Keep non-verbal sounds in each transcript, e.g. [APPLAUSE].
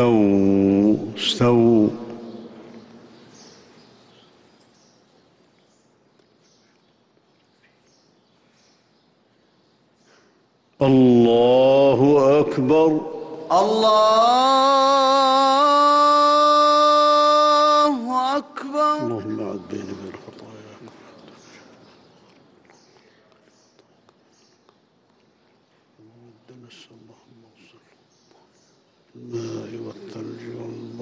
استووا استووا. الله أكبر. الله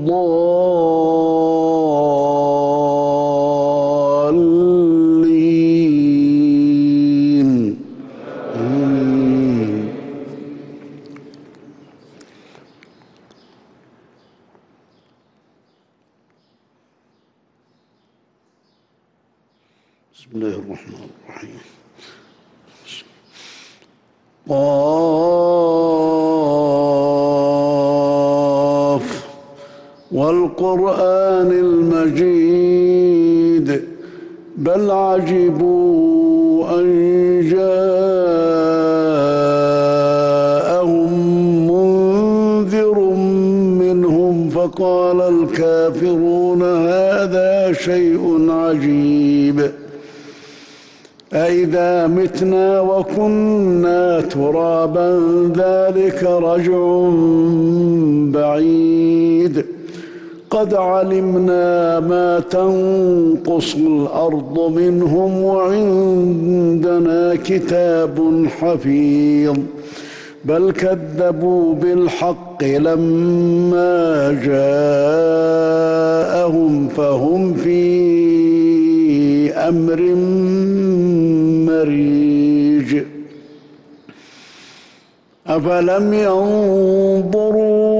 آمين. بسم الله الرحمن الرحيم والقرآن المجيد بل عجبوا أن جاءهم منذر منهم فقال الكافرون هذا شيء عجيب أإذا متنا وكنا ترابا ذلك رجع بعيد قد علمنا ما تنقص الأرض منهم وعندنا كتاب حفيظ. بل كذبوا بالحق لما جاءهم فهم في أمر مريج. أفلم ينظروا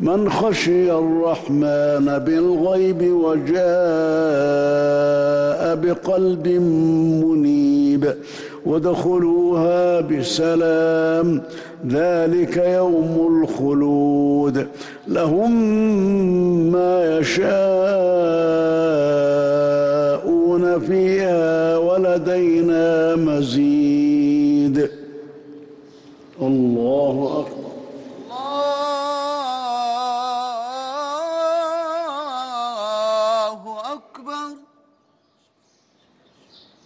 من خشي الرحمن بالغيب وجاء بقلب منيب وادخلوها بسلام. ذلك يوم الخلود. لهم ما يشاءون فيها ولدينا مزيد.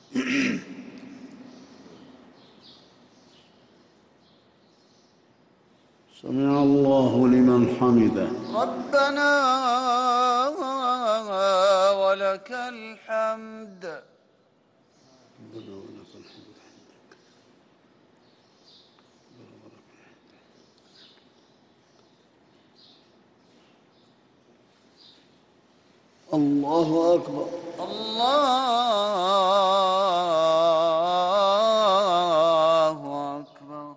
[CLEARS THROAT] سمع الله لمن حمده. ربنا ولك الحمد. الله أكبر. الله أكبر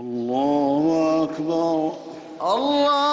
الله أكبر الله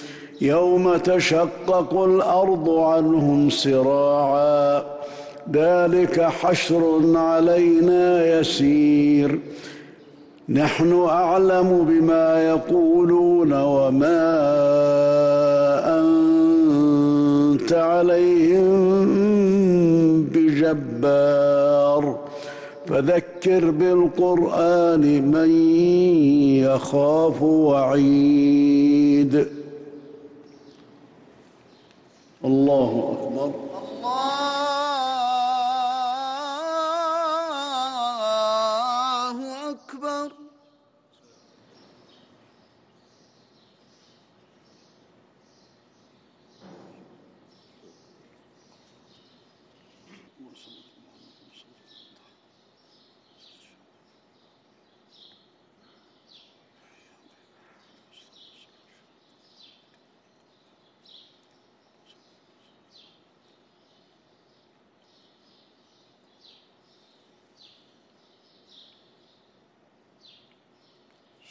يوم تشقق الأرض عنهم سراعا ذلك حشر علينا يسير. نحن أعلم بما يقولون وما أنت عليهم بجبار. فذكر بالقرآن من يخاف وعيد. الله أكبر الله أكبر